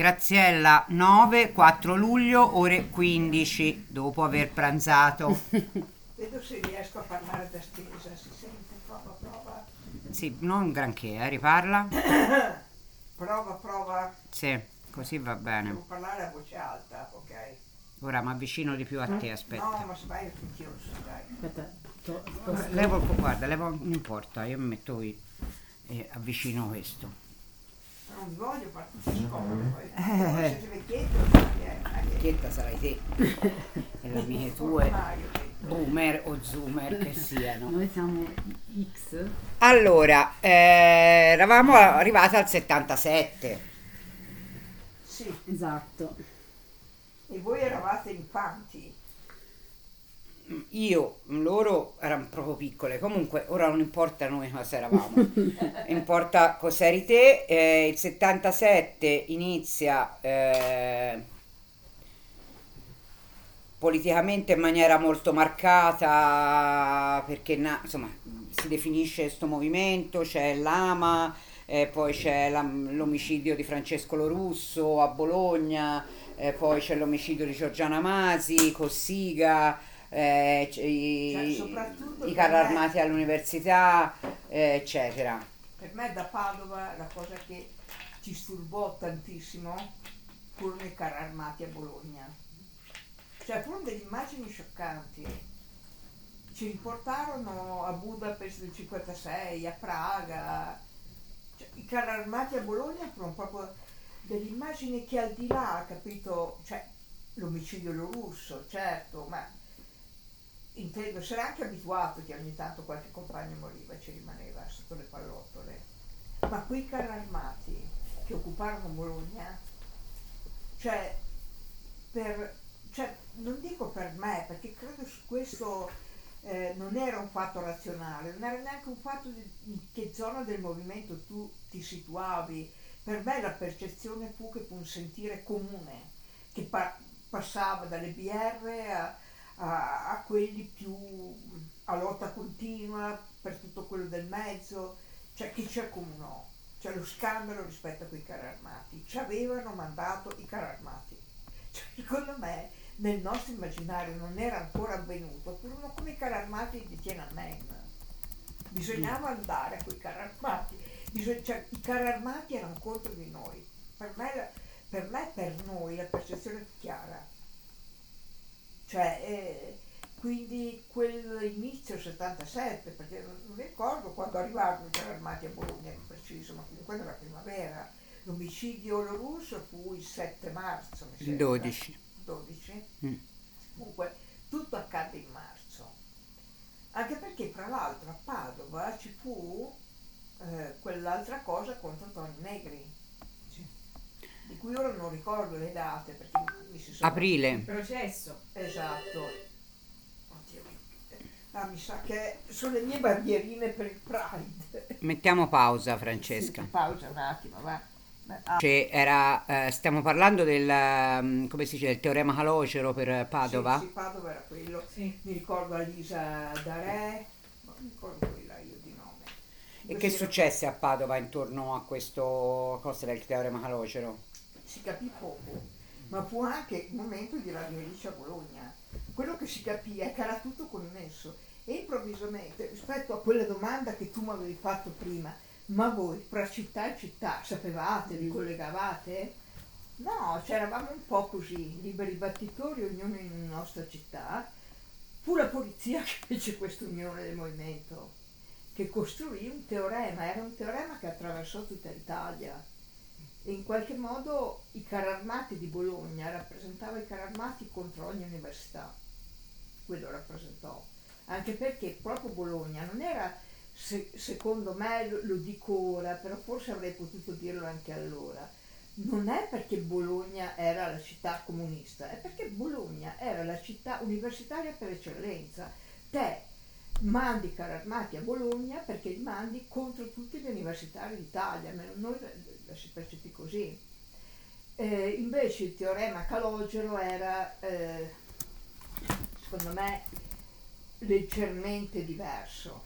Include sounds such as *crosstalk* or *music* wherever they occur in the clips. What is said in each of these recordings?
Graziella 9, 4 luglio, ore 15, dopo aver pranzato. *laughs* Vedo se riesco a parlare da stesa, si sente, prova, prova. Sì, non granché, eh, riparla. *coughs* Prova, prova. Sì, così va Devo bene. parlare a voce alta, ok? Ora mi avvicino di più a te, No, aspetta. ma sbaglio finchioso, dai. Aspetta, to- sposto- Levo, guarda, levo, non importa, io mi metto qui e avvicino questo. Non voglio tutti scomodo poi. Eh. Siete vecchietto, eh, anche- Chietta sarai te e le amiche tue, boomer o zoomer che siano. Noi siamo X. Allora, eh, eravamo arrivati al 77. Sì, Esatto. e voi eravate infanti. Io, loro erano proprio piccole, comunque ora non importa noi cosa eravamo, *laughs* importa cos'eri te, eh, il 77 inizia eh, politicamente in maniera molto marcata perché na- insomma si definisce questo movimento, c'è l'AMA, eh, poi c'è la- l'omicidio di Francesco Lorusso a Bologna, eh, poi c'è l'omicidio di Giorgiana Masi, Cossiga, eh, i, Cioè, i carri me- armati all'università, eh, eccetera. Per me da Padova la cosa che ci sturbò tantissimo furono i carri armati a Bologna. Cioè furono delle immagini scioccanti. Ci riportarono a Budapest del 56, a Praga. Cioè, I carri armati a Bologna furono proprio delle immagini che al di là, capito, cioè l'omicidio russo, certo, ma intendo, si era anche abituato che ogni tanto qualche compagno moriva e ci rimaneva sotto le pallottole. Ma quei carri armati che occuparono Bologna, cioè, per, cioè, non dico per me, perché credo su questo eh, non era un fatto razionale, non era neanche un fatto di in che zona del movimento tu ti situavi. Per me la percezione fu che fu un sentire comune, che pa- passava dalle BR a, a- a quelli più a lotta continua per tutto quello del mezzo, cioè che ci accomunò, cioè lo scandalo rispetto a quei carri armati, ci avevano mandato i carri armati. Cioè, secondo me nel nostro immaginario non era ancora avvenuto, furono come i carri armati di Tiananmen. Bisognava andare a quei carri armati, Bisog- cioè, i carri armati erano contro di noi. Per me, per me, per noi la percezione è più chiara. Cioè, eh, quindi quell'inizio 77, perché non, ricordo quando arrivarono i armati a Bologna in preciso, ma comunque nella primavera. L'omicidio russo fu il 7 marzo, mi Il sembra. 12. 12. Mm. Comunque tutto accadde in marzo. Anche perché fra l'altro a Padova ci fu eh, quell'altra cosa contro Tony Negri. Di cui ora non ricordo le date perché mi si sono... Aprile. Processo. Esatto. Oddio, ah, mi sa che sono le mie bandierine per il Pride. Mettiamo pausa, Francesca. Pausa un attimo, va. Ma- ah, Cioè, era, eh, stiamo parlando del, come si dice, del teorema calocero per Padova? Sì, sì, Padova era quello. Sì. Mi ricordo Alisa Dare, non mi ricordo quella io di nome. E che Questi successe a Padova intorno a questo cosa del teorema calocero? Si capì poco, ma fu anche un momento di Radio Alice a Bologna. Quello che si capì è che era tutto connesso e improvvisamente, rispetto a quella domanda che tu mi avevi fatto prima, ma voi fra città e città sapevate, vi collegavate? No, c'eravamo un po' così, liberi battitori, ognuno in nostra città. Fu la polizia *laughs* che fece questa unione del movimento, che costruì un teorema, era un teorema che attraversò tutta l'Italia. E in qualche modo i carri armati di Bologna rappresentava i carri armati contro ogni università. Quello rappresentò. Anche perché proprio Bologna non era, se- secondo me, lo, dico ora, però forse avrei potuto dirlo anche allora, non è perché Bologna era la città comunista, è perché Bologna era la città universitaria per eccellenza. Te mandi i carri armati a Bologna perché li mandi contro tutti gli universitari d'Italia, noi la, si percepì così. Eh, invece il teorema calogero era, eh, secondo me, leggermente diverso,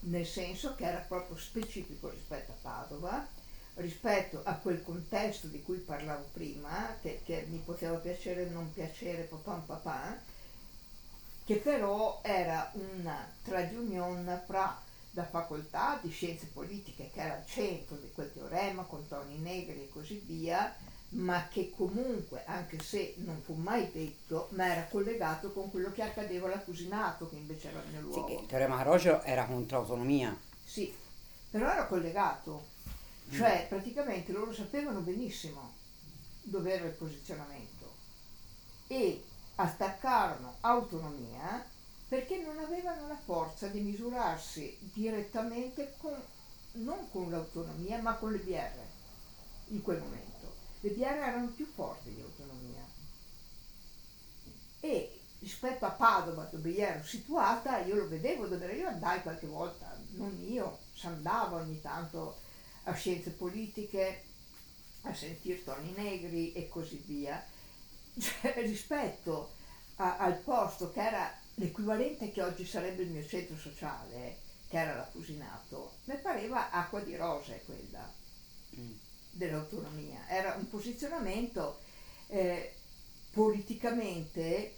nel senso che era proprio specifico rispetto a Padova, rispetto a quel contesto di cui parlavo prima, che, che mi poteva piacere o non piacere, papà papà, che però era una trade union fra la facoltà di scienze politiche che era al centro di quel teorema con Toni Negri e così via, ma che comunque, anche se non fu mai detto, ma era collegato con quello che accadeva all'accusinato, che invece era Sì, luogo. che il teorema Carocio era contro autonomia. Sì, però era collegato, cioè praticamente loro sapevano benissimo dove era il posizionamento e attaccarono autonomia perché non avevano la forza di misurarsi direttamente con, non con l'autonomia ma con le BR in quel momento. Le BR erano più forti di autonomia e rispetto a Padova dove io ero situata io lo vedevo dove io andai qualche volta non io si andava ogni tanto a scienze politiche a sentire Toni Negri e così via *laughs* cioè, rispetto a- al posto che era l'equivalente che oggi sarebbe il mio centro sociale che era l'Accusinato mi pareva acqua di rose quella Mm. dell'autonomia. Era un posizionamento eh, politicamente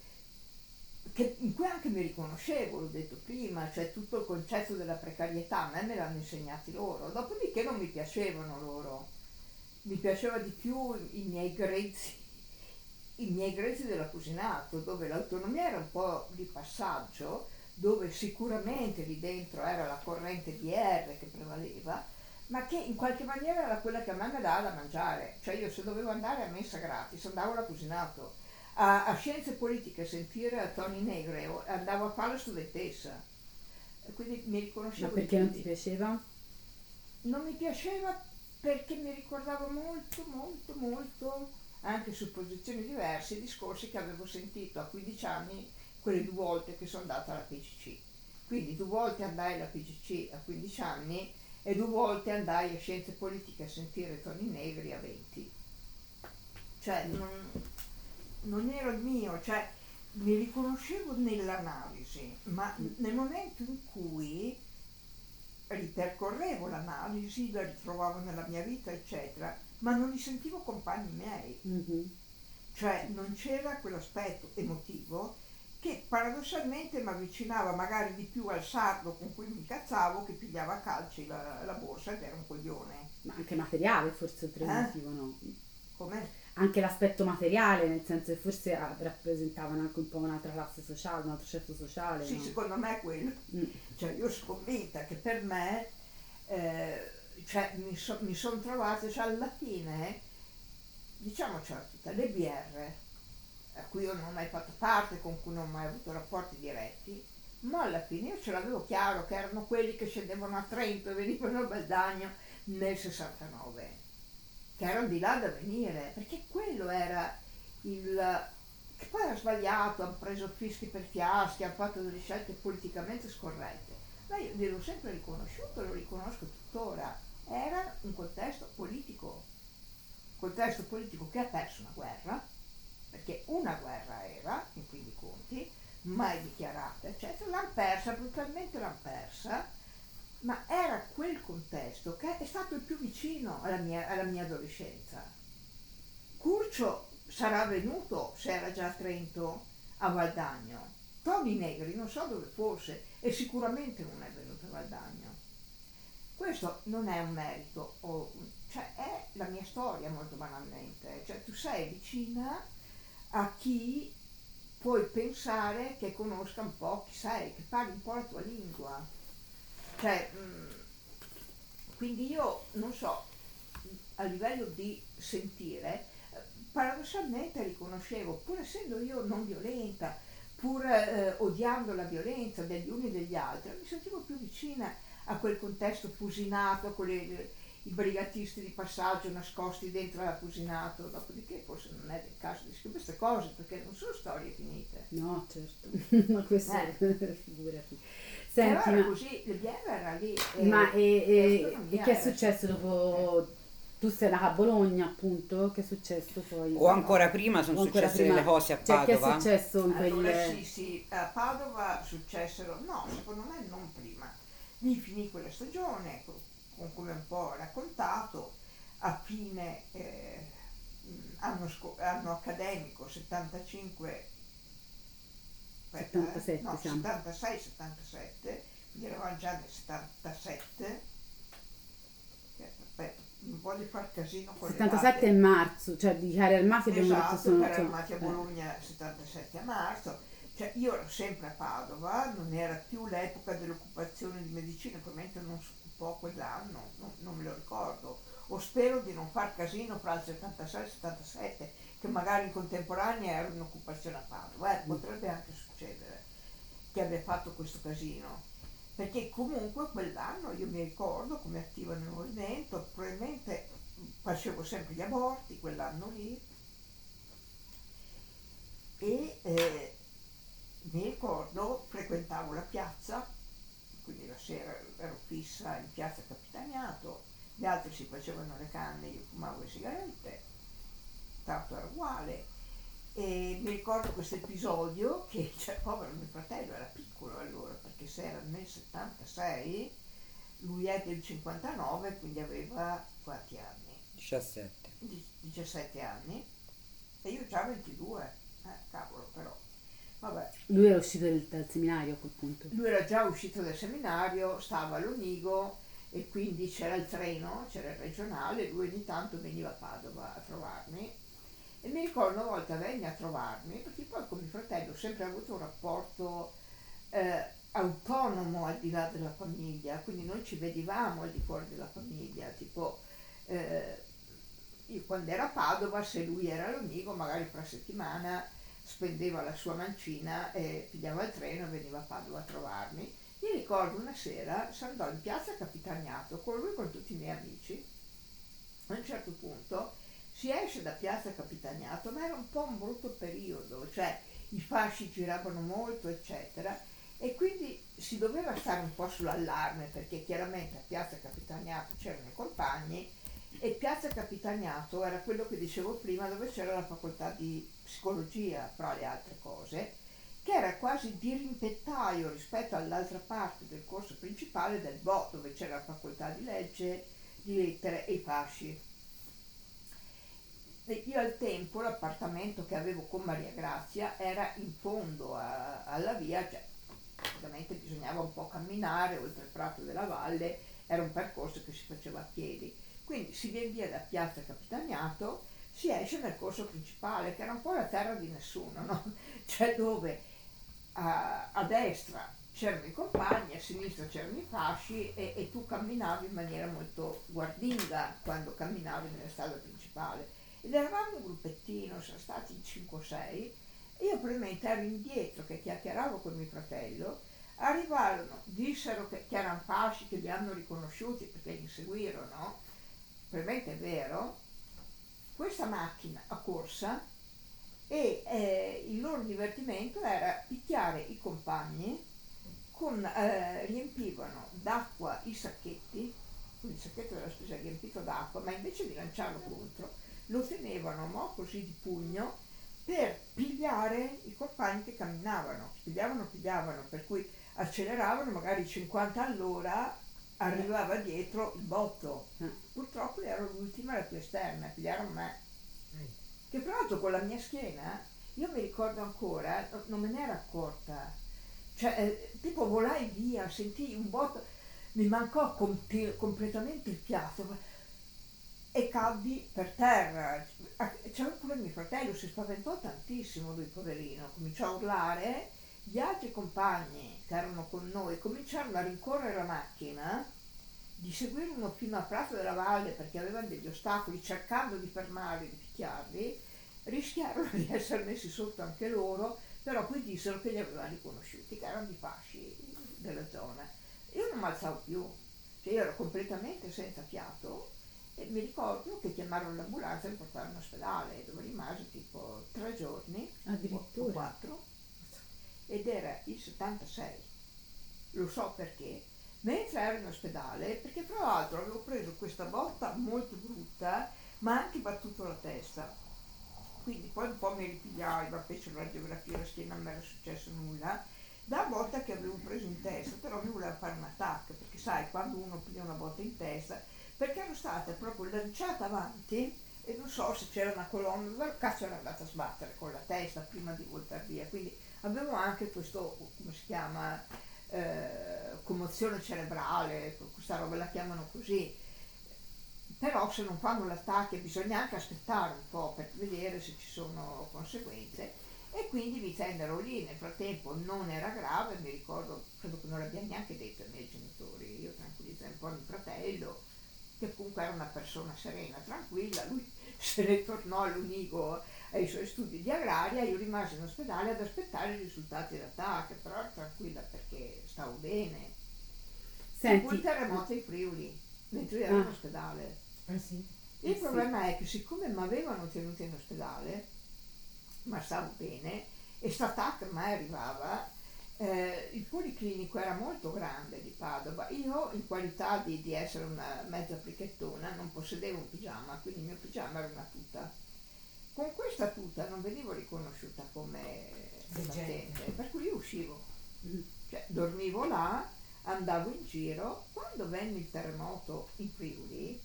che, in cui anche mi riconoscevo, l'ho detto prima, cioè tutto il concetto della precarietà, a me me l'hanno insegnati loro, dopodiché non mi piacevano loro, mi piaceva di più i miei grezzi, i miei grezzi dell'accusinato, dove l'autonomia era un po' di passaggio, dove sicuramente lì dentro era la corrente DR che prevaleva, ma che in qualche maniera era quella che a me mi dava da mangiare, cioè io se dovevo andare a messa gratis andavo all'accusinato, a, a scienze politiche sentire a Toni Negre andavo a fare studentessa, E quindi mi Ma riconoscevo. perché di non ti piaceva? Non mi piaceva perché mi ricordava molto, molto, molto, anche su posizioni diverse, i discorsi che avevo sentito a 15 anni, quelle due volte che sono andata alla PCC. Quindi due volte andai alla PCC a 15 anni e due volte andai a Scienze Politiche a sentire Toni Negri a 20. Cioè non, non era il mio, cioè mi riconoscevo nell'analisi, ma nel momento in cui ripercorrevo l'analisi, la ritrovavo nella mia vita, eccetera, ma non li sentivo compagni miei, Mhm. cioè non c'era quell'aspetto emotivo che paradossalmente mi avvicinava magari di più al sardo con cui mi incazzavo che pigliava a calci la, la borsa ed era un coglione. Ma anche materiale forse oltre Eh? no? Come? Anche l'aspetto materiale, nel senso che forse ah, rappresentavano anche un po' un'altra classe sociale, un altro ceto sociale. Sì, no? secondo me è quello. Mm. Cioè, io sono convinta che per me, eh, cioè, mi, so- mi sono trovata, cioè, alla fine, diciamocela tutta, le BR, a cui io non ho mai fatto parte, con cui non ho mai avuto rapporti diretti, ma alla fine io ce l'avevo chiaro che erano quelli che scendevano a Trento e venivano a Baldagno nel 69, che erano di là da venire, perché quello era il... che poi era sbagliato, hanno preso fischi per fiaschi, hanno fatto delle scelte politicamente scorrette, ma io gliel'ho sempre riconosciuto, lo riconosco tuttora, era un contesto politico, contesto politico che ha perso una guerra, perché una guerra era, in fin dei conti, mai dichiarata, eccetera, l'hanno persa, brutalmente l'hanno persa, ma era quel contesto che è stato il più vicino alla mia, alla mia adolescenza. Curcio sarà venuto, se era già a Trento, a Valdagno. Toni Negri non so dove fosse e sicuramente non è venuto a Valdagno. Questo non è un merito, o- cioè è la mia storia molto banalmente, cioè tu sei vicina a chi puoi pensare che conosca un po' chi sei, che parli un po' la tua lingua. Cioè, mm, quindi io non so, a livello di sentire, paradossalmente riconoscevo, pur essendo io non violenta, pur eh, odiando la violenza degli uni e degli altri, mi sentivo più vicina a quel contesto fusinato, con le- i brigatisti di passaggio nascosti dentro l'Apusinato, dopodiché forse non è del caso di scrivere queste cose perché non sono storie finite. No, certo, *laughs* ma questo Eh. *laughs* figurati. Però Senti, era ma, così, il BR era lì. e- ma e, e- e che è successo dopo? Tu sei andata a Bologna, appunto, che è successo poi? O ancora prima sono ancora successe prima- delle cose a Cioè, che è Padova. successo in Allora quelle... sì, sì, a Padova successero, no, secondo me non prima. Lì finì quella stagione, co- con come un po' raccontato, a fine eh, anno, sco- anno accademico 75 aspetta, 77 eh, no, siamo. 76 77 quindi eravamo già nel 77 Eh, aspetta non voglio far casino con le 77 è marzo, cioè di carri armati abbiamo detto Esatto, sono... per sono- armati a eh. Bologna 77 a marzo. Cioè, io ero sempre a Padova, non era più l'epoca dell'occupazione di medicina, probabilmente non si occupò quell'anno, non, non me lo ricordo. O spero di non far casino fra il 76 e il 77, che magari in contemporanea era in occupazione a Padova. Eh, potrebbe anche succedere che abbia fatto questo casino. Perché comunque quell'anno io mi ricordo come attiva nel movimento, probabilmente facevo sempre gli aborti quell'anno lì e eh, mi ricordo frequentavo la piazza, quindi la sera ero fissa in piazza Capitaniato, gli altri si facevano le canne, io fumavo le sigarette, tanto era uguale. E mi ricordo questo episodio che, *laughs* cioè, povero mio fratello era piccolo allora, perché se era nel 76, lui è del 59, quindi aveva quanti anni? 17. Di- 17 anni e io già 22, eh, cavolo però. Vabbè, Lui era uscito dal, dal seminario a quel punto. lui era già uscito dal seminario, stava a Lonigo e quindi c'era il treno, c'era il regionale, lui ogni tanto veniva a Padova a trovarmi e mi ricordo una volta venne a trovarmi perché poi con mio fratello ho sempre avuto un rapporto eh, autonomo al di là della famiglia, quindi noi ci vedevamo al di fuori della famiglia, tipo eh, io quando ero a Padova, se lui era a Lonigo, magari fra settimana spendeva la sua mancina e pigliava il treno e veniva a Padova a trovarmi. Mi ricordo una sera si andò in piazza Capitagnato con lui e con tutti i miei amici. A un certo punto si esce da piazza Capitagnato, ma era un po' un brutto periodo, cioè i fasci giravano molto, eccetera, e quindi si doveva stare un po' sull'allarme perché chiaramente a piazza Capitagnato c'erano i compagni e Piazza Capitagnato era quello che dicevo prima dove c'era la facoltà di psicologia, fra le altre cose, che era quasi dirimpettaio rispetto all'altra parte del corso principale del BO, dove c'era la facoltà di legge, di lettere e i fasci. E io al tempo l'appartamento che avevo con Maria Grazia era in fondo a- alla via, cioè ovviamente bisognava un po' camminare oltre il prato della valle, era un percorso che si faceva a piedi. Quindi si viene via da Piazza Capitagnato, si esce nel corso principale, che era un po' la terra di nessuno, no? *laughs* Cioè dove a, a destra c'erano i compagni, a sinistra c'erano i fasci e, e tu camminavi in maniera molto guardinga quando camminavi nella strada principale. Ed eravamo un gruppettino, siamo stati in 5 o 6, e io probabilmente ero indietro che chiacchieravo con mio fratello, arrivarono, dissero che, che erano fasci, che li hanno riconosciuti perché li seguirono, probabilmente è vero, questa macchina a corsa e eh, il loro divertimento era picchiare i compagni con, eh, riempivano d'acqua i sacchetti, quindi il sacchetto della spesa riempito d'acqua, ma invece di lanciarlo contro, lo tenevano mo, così di pugno per pigliare i compagni che camminavano, pigliavano, pigliavano, per cui acceleravano magari 50 all'ora, arrivava dietro il botto. Eh. Purtroppo ero l'ultima alla più esterna, pigliarono me. Che tra l'altro con la mia schiena, io mi ricordo ancora, no- non me ne ero accorta. Cioè, eh, tipo volai via, sentii un botto, mi mancò compi- completamente il ma- e caddi per terra. Ah, C'era pure mio fratello, si spaventò tantissimo lui, poverino, cominciò a urlare. Gli altri compagni che erano con noi cominciarono a rincorrere la macchina di seguirlo fino a Prato della Valle perché avevano degli ostacoli cercando di fermarli, di picchiarli, rischiarono *laughs* di essere messi sotto anche loro, però poi dissero che li avevano riconosciuti, che erano di fasci della zona. Io non mi alzavo più, cioè io ero completamente senza fiato e mi ricordo che chiamarono l'ambulanza e mi portarono in ospedale dove rimasi tipo tre giorni o Addirittura. quattro ed era il 76 lo so perché. Mentre ero in ospedale perché tra l'altro avevo preso questa botta molto brutta ma anche battuto la testa. Quindi poi un po' mi ripigliai ma fece la radiografia la schiena non mi era successo nulla. La botta che avevo preso in testa però mi voleva fare un attacco perché sai quando uno piglia una botta in testa perché ero stata proprio lanciata avanti e non so se c'era una colonna, dove cazzo era andata a sbattere con la testa prima di voltare via, quindi avevo anche questo, come si chiama, eh, commozione cerebrale, questa roba la chiamano così, però se non fanno l'attacco bisogna anche aspettare un po' per vedere se ci sono conseguenze e quindi mi tennero lì, nel frattempo non era grave, mi ricordo, credo che non l'abbia neanche detto ai miei genitori, io tranquillizzai un po' mio fratello, che comunque era una persona serena, tranquilla, lui *laughs* se ne tornò all'Unigo ai suoi studi di agraria, io rimasi in ospedale ad aspettare i risultati d'attacco, però tranquilla perché stavo bene. Senti, fu il terremoto in Friuli, mentre io ero ah. in ospedale. Ah, sì? Il eh, problema sì. è che siccome mi avevano tenuto in ospedale, ma stavo bene, e sta TAC mai arrivava, eh, il policlinico era molto grande di Padova, io in qualità di, di essere una mezza plichettona non possedevo un pigiama, quindi il mio pigiama era una tuta. Con questa tuta non venivo riconosciuta come combattente, per cui io uscivo, cioè dormivo là, andavo in giro, quando venne il terremoto in Friuli,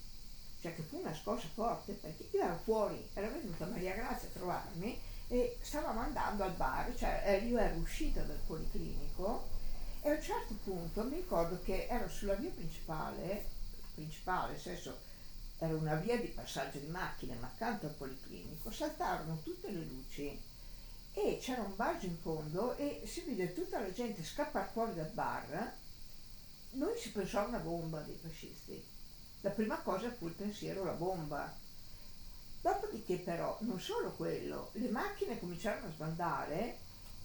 cioè che fu una scossa forte perché io ero fuori, era venuta Maria Grazia a trovarmi e stavamo andando al bar, cioè eh, io ero uscita dal policlinico e a un certo punto mi ricordo che ero sulla via principale, principale, nel senso era una via di passaggio di macchine, ma accanto al policlinico, saltarono tutte le luci e c'era un bar in fondo e si vide tutta la gente scappare fuori dal bar. Noi si pensò a una bomba dei fascisti. La prima cosa fu il pensiero alla bomba Dopodiché però, non solo quello, le macchine cominciarono a sbandare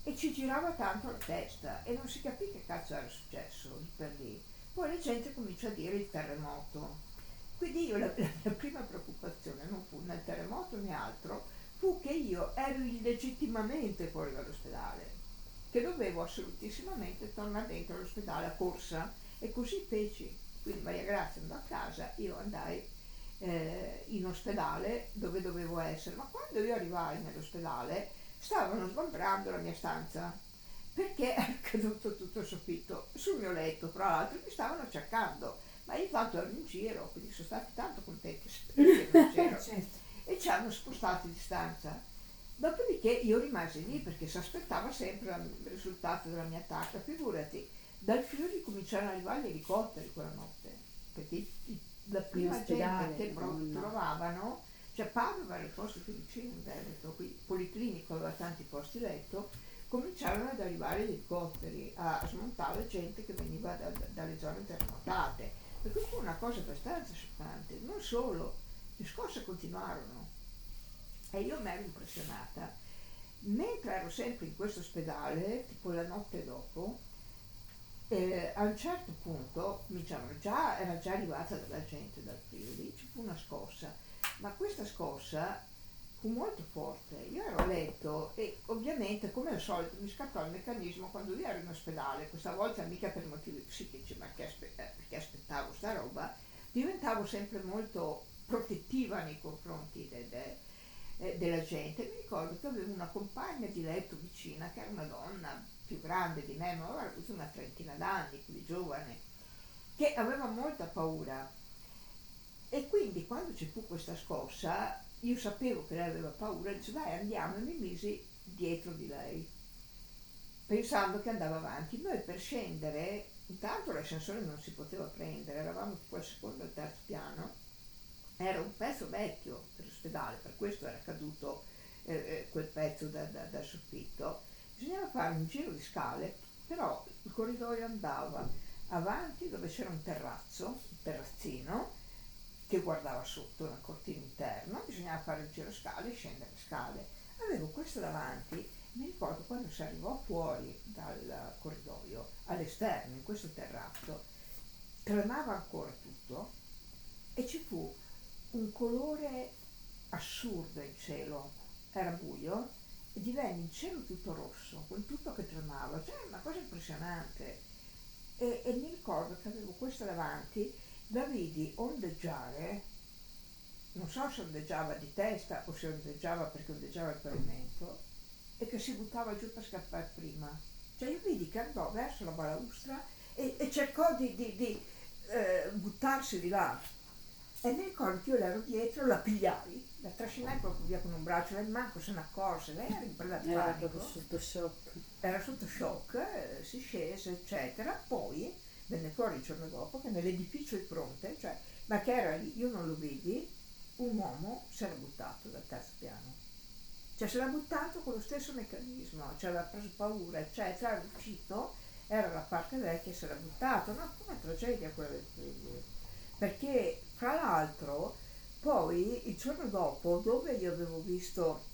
e ci girava tanto la testa e non si capì che cazzo era successo lì per lì. Poi la gente comincia a dire il terremoto. Quindi io la, la mia prima preoccupazione non fu né il terremoto né altro, fu che io ero illegittimamente fuori dall'ospedale, che dovevo assolutissimamente tornare dentro l'ospedale a corsa. E così feci. Quindi Maria Grazia andò a casa, io andai eh, in ospedale dove dovevo essere, ma quando io arrivai nell'ospedale stavano sgombrando la mia stanza perché *laughs* era caduto tutto il soffitto sul mio letto, fra l'altro mi stavano cercando, ma io ero in giro, quindi sono stati tanto contenti *laughs* certo. e ci hanno spostato di stanza. Dopodiché io rimasi lì perché si aspettava sempre il risultato della mia attacca, figurati, dal Friuli cominciarono ad arrivare gli elicotteri quella notte, perché la prima gente che trovavano, cioè Padova era il posto più vicino in Veneto, qui Policlinico aveva tanti posti letto, cominciarono ad arrivare gli elicotteri a smontare gente che veniva da, da, dalle zone terremotate. Per cui fu una cosa abbastanza scioccante. Non solo, le scosse continuarono e io mi ero impressionata. Mentre ero sempre in questo ospedale, tipo la notte dopo, eh, a un certo punto diciamo, già, era già arrivata della gente dal Friuli, ci fu una scossa, ma questa scossa fu molto forte. Io ero a letto e ovviamente come al solito mi scattò il meccanismo quando io ero in ospedale, questa volta mica per motivi psichici, ma che aspe- eh, perché aspettavo sta roba, diventavo sempre molto protettiva nei confronti de- de- eh, della gente. Mi ricordo che avevo una compagna di letto vicina che era una donna più grande di me, ma aveva avuto una trentina d'anni, più giovane, che aveva molta paura. E quindi quando ci fu questa scossa, io sapevo che lei aveva paura, dice dai andiamo e mi misi dietro di lei, pensando che andava avanti. Noi per scendere, intanto l'ascensore non si poteva prendere, eravamo tipo al secondo e al terzo piano, era un pezzo vecchio dell'ospedale, per questo era caduto eh, eh quel pezzo da, da, dal soffitto bisognava fare un giro di scale, però il corridoio andava avanti dove c'era un terrazzo, un terrazzino, che guardava sotto una cortina interna, bisognava fare il giro scale e scendere le scale. Avevo questo davanti, mi ricordo quando si arrivò fuori dal corridoio, all'esterno, in questo terrazzo, tremava ancora tutto e ci fu un colore assurdo in cielo, era buio, e divenne il cielo tutto rosso, con tutto che tremava, cioè una cosa impressionante. E, e mi ricordo che avevo questo davanti, la vidi ondeggiare, non so se ondeggiava di testa o se ondeggiava perché ondeggiava il pavimento, e che si buttava giù per scappare prima. Cioè io vidi che andò verso la balaustra e, e cercò di, di, di eh, buttarsi di là. E mi ricordo che io l'ero dietro, la pigliai, la trascinai proprio via con un braccio, lei manco se ne accorse, lei era in preda di Era panico proprio sotto shock. era sotto shock, eh, si scese, eccetera. Poi venne fuori il giorno dopo che nell'edificio di fronte, cioè, ma che era lì, io non lo vidi, un uomo si era buttato dal terzo piano. Cioè si era buttato con lo stesso meccanismo, cioè aveva preso paura, eccetera, era uscito, era la parte vecchia e si era buttato. No, una tragedia quella del figlio. Perché, fra l'altro, poi il giorno dopo, dove io avevo visto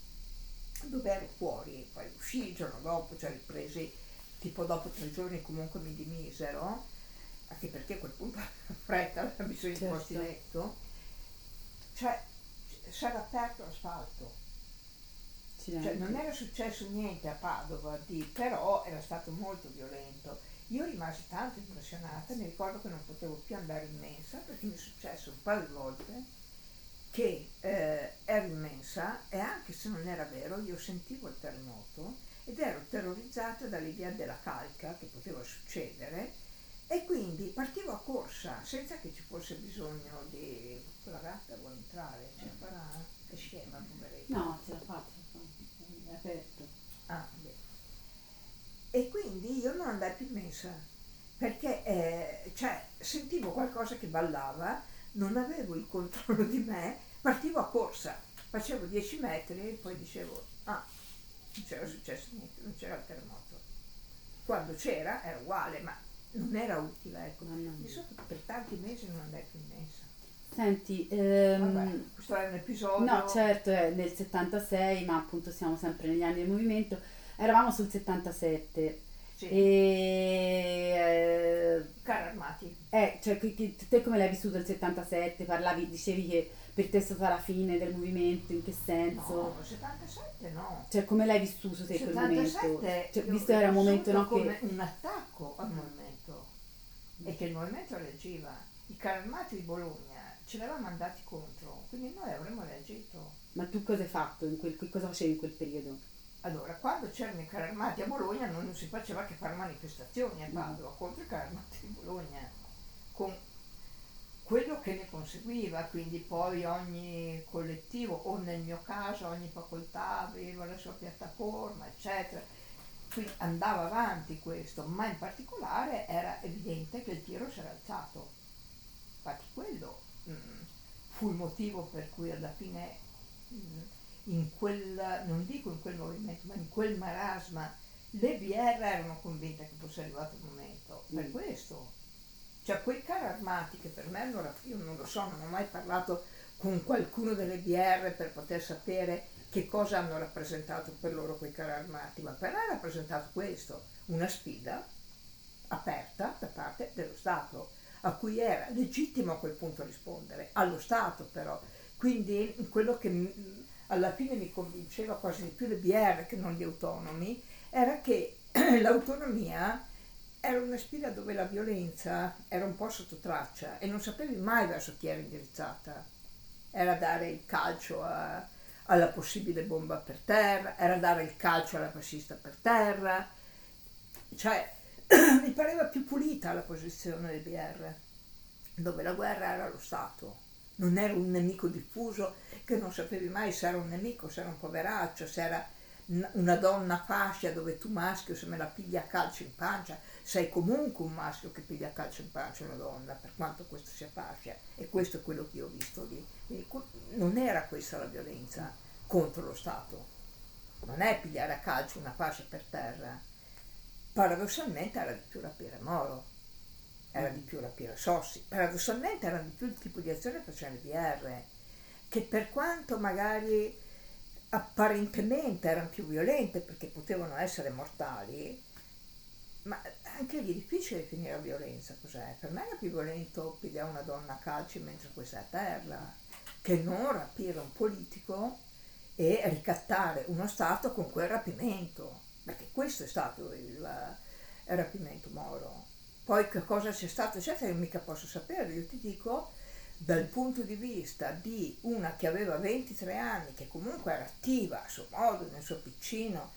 dove ero fuori, poi uscì il giorno dopo, cioè ripresi tipo dopo tre giorni comunque mi dimisero, anche perché a quel punto *laughs* fretta, di Certo. posti letto, cioè era aperto l'asfalto, cioè non era successo niente a Padova, di- però era stato molto violento. Io rimasi tanto impressionata, mi ricordo che non potevo più andare in mensa perché mi è successo un paio di volte che eh, ero in mensa e anche se non era vero io sentivo il terremoto ed ero terrorizzata dall'idea della calca che poteva succedere e quindi partivo a corsa senza che ci fosse bisogno di quella gatta vuole entrare, la farà, che scema poveretta. No, ce la faccio. È aperto. Ah, beh. E quindi io non andai più in mensa perché eh, cioè, sentivo qualcosa che ballava, non avevo il controllo di me, partivo a corsa, facevo 10 metri e poi dicevo, ah, non c'era successo niente, non c'era il terremoto. Quando c'era era uguale, ma non era utile, ecco. Mi mia. so per tanti mesi non andai più in mensa. Senti, ehm, Vabbè, questo è un episodio. no, certo, è nel 76, ma appunto siamo sempre negli anni del movimento. Eravamo sul 77 Sì, e carri armati. eh, cioè, te come l'hai vissuto il 77? Parlavi, dicevi che per te è stata la fine del movimento, in che senso? No, 77 no. Cioè, come l'hai vissuto te quel momento? 77 Cioè, io visto che era un momento no, vissuto che... come un attacco al movimento e che il movimento reagiva. I carri armati di Bologna ce l'avevano mandati contro, quindi noi avremmo reagito. Ma tu cosa hai fatto? In quel, cosa facevi in quel periodo? Allora, quando c'erano i carri armati a Bologna non si faceva che fare manifestazioni a Padova contro i carri armati di Bologna, con quello che ne conseguiva, quindi poi ogni collettivo, o nel mio caso ogni facoltà aveva la sua piattaforma, eccetera. Quindi andava avanti questo, ma in particolare era evidente che il tiro si era alzato. Infatti quello mm, fu il motivo per cui alla fine mm, in quel, non dico in quel movimento, ma in quel marasma, le BR erano convinte che fosse arrivato il momento. Per Mm. questo. Cioè quei carri armati che per me allora, io non lo so, non ho mai parlato con qualcuno delle BR per poter sapere che cosa hanno rappresentato per loro quei carri armati, ma per me ha rappresentato questo, una sfida aperta da parte dello Stato, a cui era legittimo a quel punto rispondere, allo Stato però. Quindi quello che alla fine mi convinceva quasi di più le BR che non gli autonomi era che *clears throat* l'autonomia era una sfida dove la violenza era un po' sotto traccia e non sapevi mai verso chi era indirizzata. Era dare il calcio a- alla possibile bomba per terra, era dare il calcio alla fascista per terra, cioè *clears throat* mi pareva più pulita la posizione del BR, dove la guerra era lo Stato, non era un nemico diffuso che non sapevi mai se era un nemico, se era un poveraccio, se era una donna fascia dove tu maschio se me la pigli a calcio in pancia, sei comunque un maschio che piglia calcio in pancia una donna, per quanto questo sia fascia, e questo è quello che io ho visto lì. Non era questa la violenza contro lo Stato, non è pigliare a calcio una fascia per terra, paradossalmente era di più rapire Moro, era di più rapire Sossi, paradossalmente era di più il tipo di azione che facevano i BR, che per quanto magari apparentemente erano più violente perché potevano essere mortali, ma anche lì è difficile definire la violenza cos'è. Per me era più violento pigliare una donna a calci mentre questa è a terra, che non rapire un politico e ricattare uno Stato con quel rapimento, perché questo è stato il, il rapimento Moro. Poi che cosa sia stato, eccetera, io mica posso sapere, io ti dico dal punto di vista di una che aveva 23 anni, che comunque era attiva a suo modo, nel suo piccino,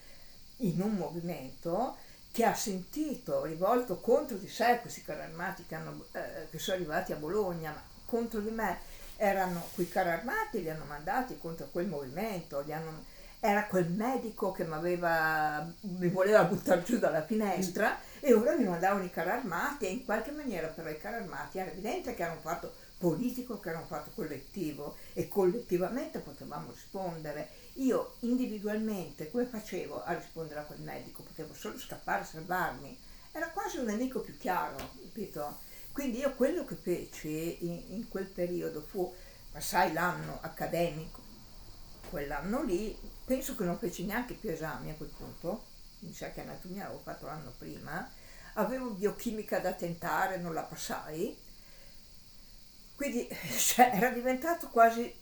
in un movimento, che ha sentito rivolto contro di sé questi carri armati che, hanno, eh, che sono arrivati a Bologna, ma contro di me, erano quei carri armati, li hanno mandati contro quel movimento, hanno, era quel medico che mi voleva buttare giù dalla finestra mm. e ora mi mandavano i carri armati e in qualche maniera però i carri armati era evidente che era un fatto politico, che era un fatto collettivo e collettivamente potevamo rispondere. Io individualmente come facevo a rispondere a quel medico? Potevo solo scappare, salvarmi. Era quasi un nemico più chiaro, capito? Quindi io quello che feci in, in quel periodo fu, passai l'anno accademico, quell'anno lì, penso che non feci neanche più esami a quel punto, mi sa che anatomia avevo fatto l'anno prima, avevo biochimica da tentare, non la passai, quindi *laughs* cioè, era diventato quasi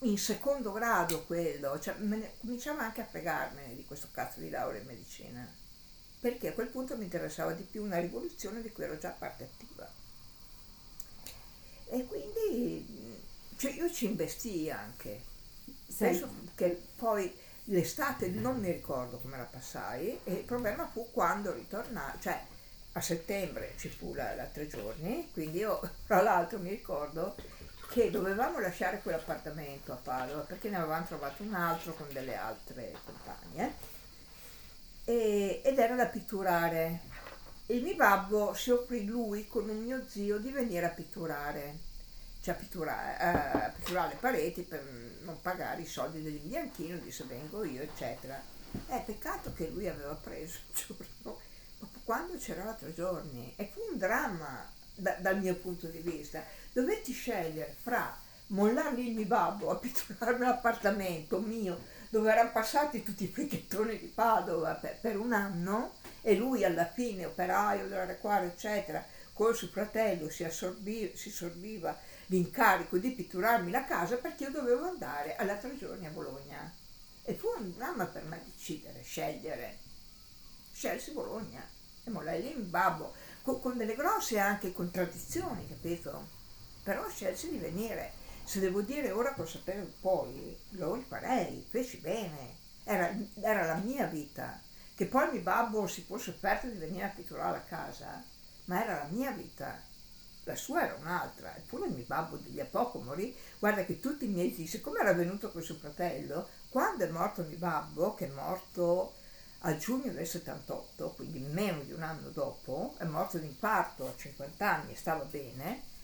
in secondo grado quello, cioè, ne, cominciava anche a fregarmene di questo cazzo di laurea in medicina, perché a quel punto mi interessava di più una rivoluzione di cui ero già parte attiva. E quindi cioè io ci investii anche. Penso che poi l'estate non mi ricordo come la passai e il problema fu quando ritornai, cioè a settembre ci fu la, la tre giorni, quindi io tra l'altro mi ricordo che dovevamo lasciare quell'appartamento a Padova perché ne avevamo trovato un altro con delle altre compagne e, ed era da pitturare il mio babbo si offrì lui con un mio zio di venire a pitturare, cioè a pitturare, eh, a pitturare le pareti per non pagare i soldi dell'imbianchino, disse vengo io, eccetera. È peccato che lui aveva preso il giorno quando c'era tre giorni e fu un dramma da, dal mio punto di vista. Dovetti scegliere fra mollare il mio babbo a pitturarmi l'appartamento mio dove erano passati tutti i fricchettoni di Padova per, per un anno e lui alla fine, operaio della Requara, eccetera, col suo fratello si, assorbiva, si sorbiva l'incarico di pitturarmi la casa perché io dovevo andare alla tre giorni a Bologna. E fu un dramma per me decidere, scegliere. Scelsi Bologna e mollai lì in babbo, con, con delle grosse anche contraddizioni, capito? Però scelsi di venire. Se devo dire ora col sapere poi, lo rifarei, feci bene. Era, era la mia vita che poi mio babbo si fosse offerto di venire a pitturare la casa, ma era la mia vita, la sua era un'altra, eppure mio babbo di a poco morì, guarda che tutti i miei zii, siccome era venuto con suo fratello, quando è morto mio babbo, che è morto a giugno del 78, quindi meno di un anno dopo, è morto di infarto a 50 anni e stava bene,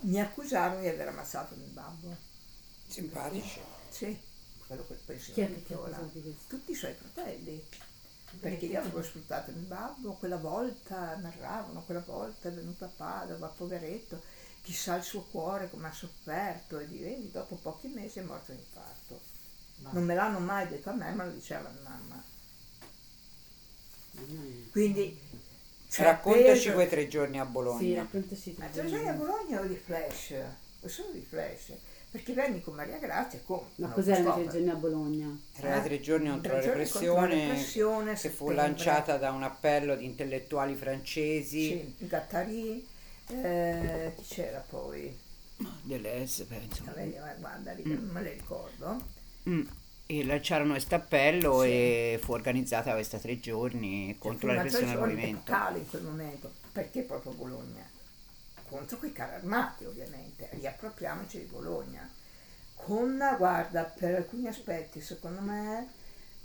mi accusarono di aver ammazzato mio babbo. Simpatici. Sì, quello che pensi. Chi è che ti ha accusato di questo? Tutti i suoi fratelli perché io avevo sfruttato il babbo, quella volta narravano, quella volta è venuto a Padova, poveretto, chissà il suo cuore come ha sofferto e vedi, dopo pochi mesi è morto di infarto. Non me l'hanno mai detto a me, ma lo diceva la mamma. Quindi cioè, raccontaci peso... quei tre giorni a Bologna. Sì, raccontaci tre giorni. giorni a Bologna o di flash, solo di flash perché venni con Maria Grazia con ma cos'era tre giorni a Bologna? era eh? tre giorni contro la repressione, repressione che fu lanciata da un appello di intellettuali francesi sì, Gattari eh, chi c'era poi? Deleuze penso lei, guarda mm. non me le ricordo mm. E lanciarono questo appello sì. e fu organizzata questa tre giorni contro cioè, la repressione del movimento in quel momento perché proprio Bologna? contro quei carri armati ovviamente, riappropriamoci di Bologna, con, guarda, per alcuni aspetti secondo me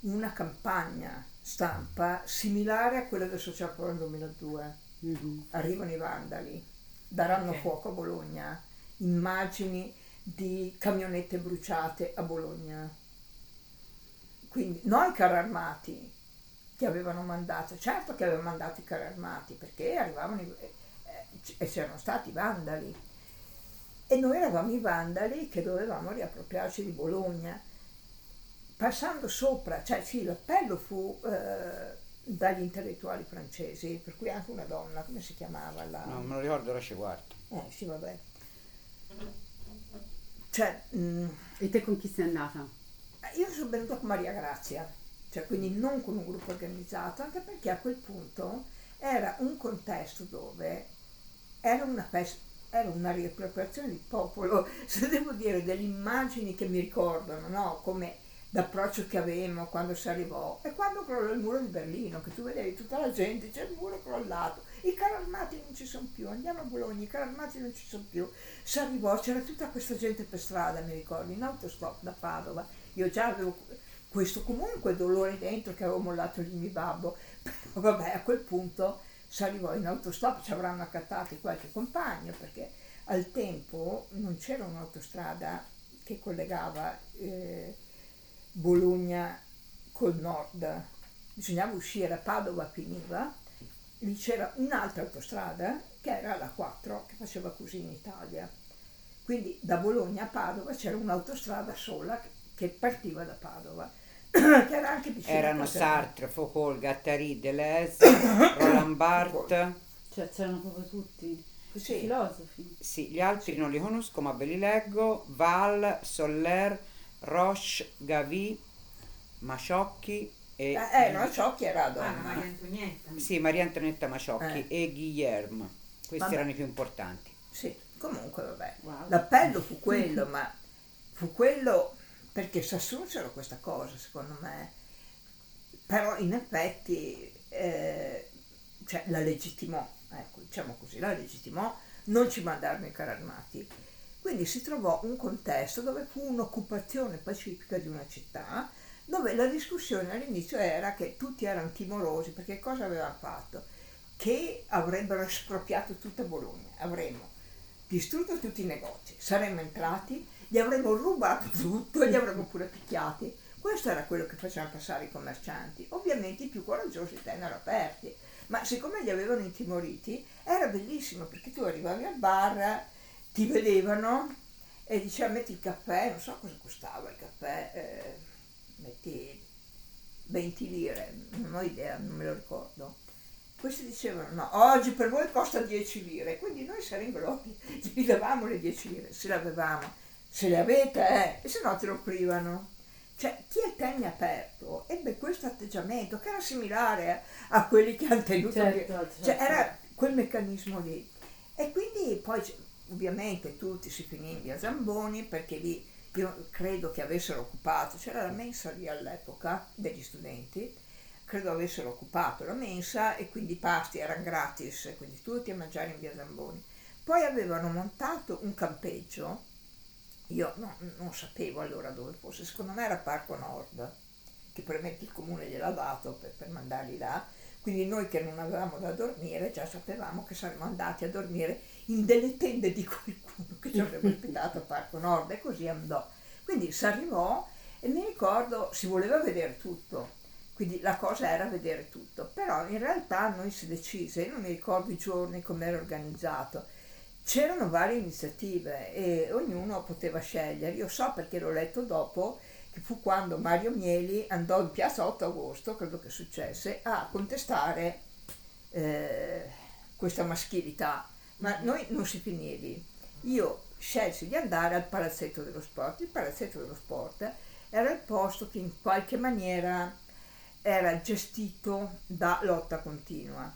una campagna stampa similare a quella del Social Forum 2002. Mm-hmm. Arrivano i vandali, daranno okay. fuoco a Bologna, immagini di camionette bruciate a Bologna. Quindi noi carri armati che avevano mandato, certo che avevano mandato i carri armati perché arrivavano i, e c'erano stati vandali. E noi eravamo i vandali che dovevamo riappropriarci di Bologna. Passando sopra, cioè sì, l'appello fu eh, dagli intellettuali francesi, per cui anche una donna, come si chiamava? La... No, me lo ricordo, ora ci guardo. Eh sì, vabbè. Cioè, mh, mm, e te con chi sei andata? Io sono venuta con Maria Grazia, cioè quindi non con un gruppo organizzato, anche perché a quel punto era un contesto dove era una festa era una riappropriazione di popolo, *laughs* se devo dire delle immagini che mi ricordano, no? come l'approccio che avevamo quando si arrivò e quando crollò il muro di Berlino, che tu vedevi tutta la gente, c'è il muro crollato, i carri armati non ci sono più, andiamo a Bologna, i carri armati non ci sono più. Si arrivò, c'era tutta questa gente per strada, mi ricordo, in autostop da Padova. Io già avevo questo comunque dolore dentro che avevo mollato lì mio babbo, però vabbè, a quel punto si arrivò in autostop, ci avranno accattati qualche compagno perché al tempo non c'era un'autostrada che collegava eh, Bologna col nord, bisognava uscire a Padova finiva, lì c'era un'altra autostrada che era la 4 che faceva così in Italia. Quindi da Bologna a Padova c'era un'autostrada sola che partiva da Padova. *clears throat* che era anche vicino Erano Sartre, Foucault, Gattari, Deleuze, *coughs* Roland Barthes. Cioè c'erano proprio tutti i Sì, filosofi. Sì, gli altri non li conosco, ma ve li leggo. Val, Soler, Roche, Gavi, Maciocchi e... eh, no, Ciocchi era Ah, donna. Maria Antonietta. Sì, Maria Antonietta Maciocchi Eh. e Guillermo. Questi Vabbè. erano i più importanti. Sì, comunque vabbè. Wow. L'appello fu quello, *laughs* ma fu quello perché si assunsero questa cosa, secondo me. Però in effetti eh, cioè, la legittimò, ecco, diciamo così, la legittimò, non ci mandarono i carri armati. Quindi si trovò un contesto dove fu un'occupazione pacifica di una città, dove la discussione all'inizio era che tutti erano timorosi perché cosa avevano fatto? Che avrebbero espropriato tutta Bologna, avremmo distrutto tutti i negozi, saremmo entrati, gli avremmo rubato *laughs* tutto e li avremmo pure picchiati. Questo era quello che facevano passare i commercianti. Ovviamente i più coraggiosi tennero aperti, ma siccome li avevano intimoriti era bellissimo perché tu arrivavi al bar, ti vedevano e diceva metti il caffè, non so cosa costava il caffè, eh, metti 20 lire, non ho idea, non me lo ricordo. Questi dicevano no, oggi per voi costa 10 lire, quindi noi serengloti *laughs* gli davamo le 10 lire, se le avevamo, se le avete, eh, e se no te lo privano. Cioè, chi è tenne aperto ebbe questo atteggiamento che era similare a quelli che hanno tenuto Certo, certo. cioè era quel meccanismo lì. E quindi poi ovviamente tutti si finì in via Zamboni perché lì io credo che avessero occupato, c'era la mensa lì all'epoca degli studenti, credo avessero occupato la mensa e quindi i pasti erano gratis, quindi tutti a mangiare in via Zamboni. Poi avevano montato un campeggio, io no- non sapevo allora dove fosse, secondo me era Parco Nord, che probabilmente il comune gliel'ha dato per, per mandarli là, quindi noi che non avevamo da dormire già sapevamo che saremmo andati a dormire in delle tende di qualcuno che ci avrebbe *laughs* ospitato a Parco Nord e così andò. Quindi si arrivò e mi ricordo si voleva vedere tutto, quindi la cosa era vedere tutto, però in realtà noi si decise, io non mi ricordo i giorni come era organizzato, c'erano varie iniziative e ognuno poteva scegliere, io so perché l'ho letto dopo che fu quando Mario Mieli andò in piazza 8 agosto, credo che successe, a contestare eh, questa maschilità, ma noi non si finì lì. Io scelsi di andare al Palazzetto dello Sport. Il Palazzetto dello Sport era il posto che in qualche maniera era gestito da lotta continua.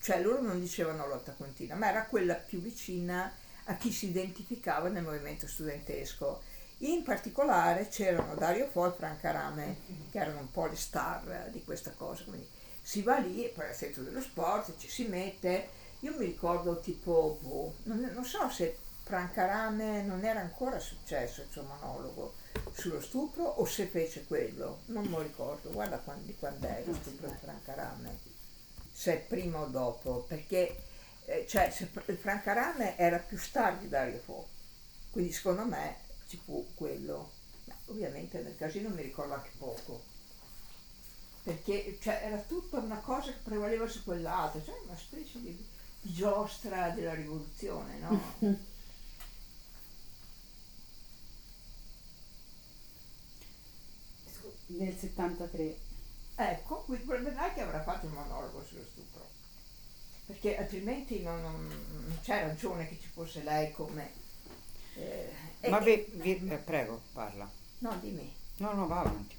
Cioè loro non dicevano lotta continua, ma era quella più vicina a chi si identificava nel movimento studentesco. In particolare c'erano Dario Fo e Franca Rame, che erano un po' le star di questa cosa. Quindi si va lì, poi al centro dello sport, ci si mette. Io mi ricordo tipo, boh, non, non so se Franca Rame non era ancora successo il suo monologo sullo stupro o se fece quello, non me lo ricordo. Guarda quando, di quando è lo stupro di Franca Rame, se prima o dopo, perché eh, cioè, se il Franca Rame era più star di Dario Fo, quindi secondo me ci fu quello. Ma ovviamente nel casino mi ricordo anche poco, perché cioè, era tutta una cosa che prevaleva su quell'altro, cioè una specie di, di giostra della rivoluzione, no? *laughs* Del 73. Ecco, quindi vedrai che avrà fatto un monologo sullo stupro, perché altrimenti non, non- non c'è ragione che ci fosse lei come... eh, Ma vi- vi- eh, prego, parla. No, dimmi. No, no, va avanti.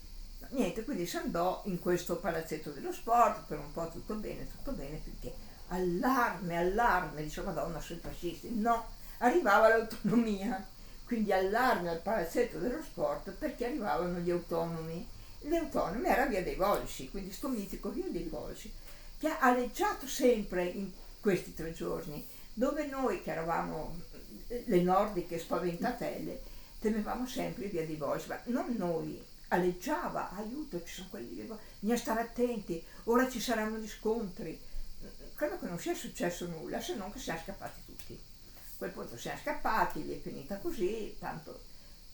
Niente, quindi si andò in questo palazzetto dello sport, per un po' tutto bene, tutto bene, finché allarme, allarme, dice Madonna sui fascisti, no, arrivava l'autonomia, quindi allarme al palazzetto dello sport perché arrivavano gli autonomi. Gli autonomi era via dei Volsci, quindi sto mitico via dei Volsci. che ha aleggiato sempre in questi tre giorni, dove noi che eravamo eh, le nordiche spaventatelle, temevamo sempre via di voi, ma non noi, aleggiava, aiuto, ci sono quelli, bisogna stare attenti, ora ci saranno gli scontri. Credo che non sia successo nulla, se non che siamo scappati tutti. A quel punto siamo scappati, gli è finita così, tanto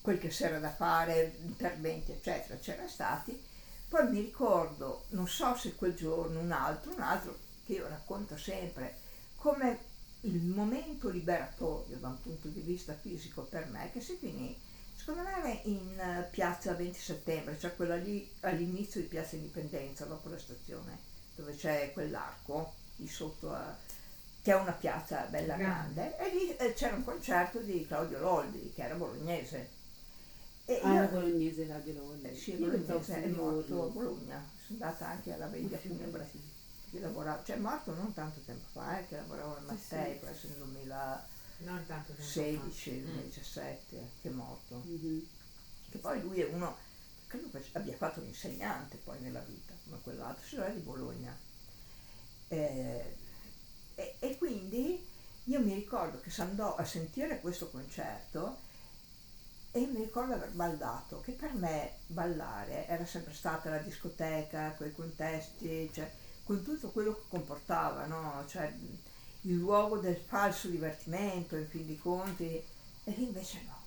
quel che c'era da fare, interventi eccetera, c'era stati. Poi mi ricordo, non so se quel giorno, un altro, un altro, che io racconto sempre, come il momento liberatorio da un punto di vista fisico per me, che si finì Secondo me in eh, piazza 20 settembre, cioè quella lì all'inizio di piazza Indipendenza, dopo la stazione, dove c'è quell'arco lì sotto, a, che è una piazza bella grande, e lì eh, c'era un concerto di Claudio Loldi, che era bolognese. E ah, io, bolognese Claudio Loldi. Eh, sì, bolognese, è morto a Bologna, sono andata anche alla veglia funebre. Che lavorava, cioè è morto non tanto tempo fa, eh, che lavorava al Mattei, sì, sì. essere nel 2000 non tanto 16, 2017 mm. che è morto. Mm-hmm. Che poi lui è uno, credo che abbia fatto un insegnante poi nella vita, come quell'altro, se no è di Bologna. Eh, e, e, quindi io mi ricordo che andò a sentire questo concerto e mi ricordo aver ballato, che per me ballare era sempre stata la discoteca, quei contesti, cioè, con tutto quello che comportava, no? Cioè, il luogo del falso divertimento, in fin dei conti, e invece no.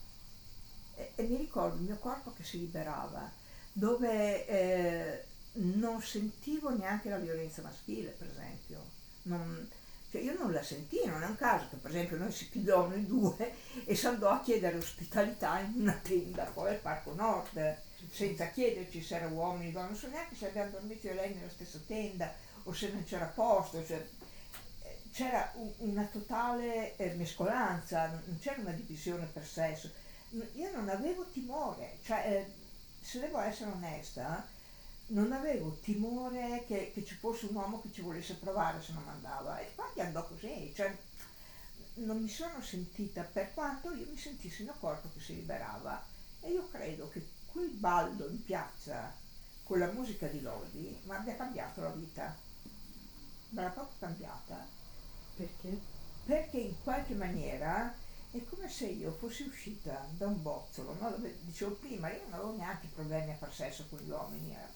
E, e mi ricordo il mio corpo che si liberava, dove eh, non sentivo neanche la violenza maschile, per esempio. Non, cioè io non la sentivo, non è un caso che per esempio noi si pigliò noi due e si andò a chiedere ospitalità in una tenda poi al Parco Nord, senza chiederci se era uomini o donne, non so neanche se abbiamo dormito io e lei nella stessa tenda o se non c'era posto, cioè, c'era un, una totale eh, mescolanza, non c'era una divisione per sesso. Io non avevo timore, cioè, eh, se devo essere onesta, non avevo timore che, che, ci fosse un uomo che ci volesse provare se non mandava. E infatti andò così, cioè, non mi sono sentita, per quanto io mi sentissi il mio corpo che si liberava. E io credo che quel ballo in piazza con la musica di Lodi mi abbia cambiato la vita. Me l'ha proprio cambiata perché? Perché in qualche maniera è come se io fossi uscita da un bozzolo, no? Dicevo prima, io non avevo neanche problemi a far sesso con gli uomini, era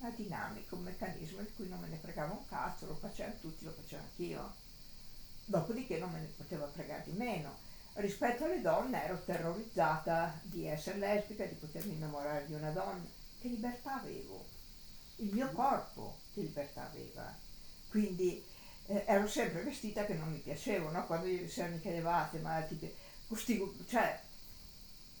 una dinamica, un meccanismo di cui non me ne fregava un cazzo, lo facevano tutti, lo facevo anch'io. Dopodiché non me ne poteva fregare di meno. Rispetto alle donne ero terrorizzata di essere lesbica, di potermi innamorare di una donna. Che libertà avevo? Il mio corpo che libertà aveva. Quindi eh, ero sempre vestita che non mi piaceva, no? Quando ieri sera mi chiedevate, ma questi, cioè...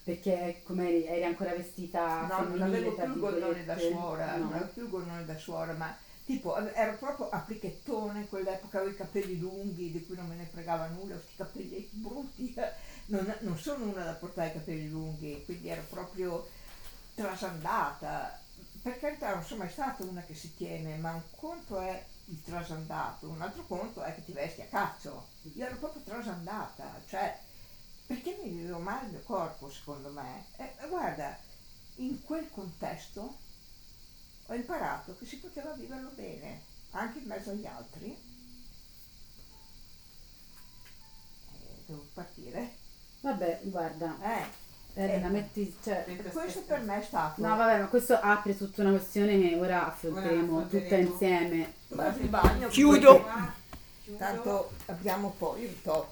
Perché come eri ancora vestita No, non avevo più il gollone da suora, no. non avevo più il gollone da suora, ma tipo ero proprio a plichettone, in quell'epoca avevo i capelli lunghi di cui non me ne fregava nulla, questi capelli brutti, *laughs* non, non sono una da portare i capelli lunghi, quindi ero proprio trasandata. Per carità non sono mai stata una che si tiene, ma un conto è il trasandato, un altro conto è che ti vesti a cazzo. Io ero proprio trasandata, cioè perché mi vivevo male il mio corpo secondo me? E, guarda, in quel contesto ho imparato che si poteva viverlo bene, anche in mezzo agli altri. E devo partire. Vabbè, guarda. Eh. Elena, eh, metti, cioè, questo per me è stato. No, vabbè, ma questo apre tutta una questione che ora affronteremo tutta insieme. Chiudo. Tanto abbiamo poi un top.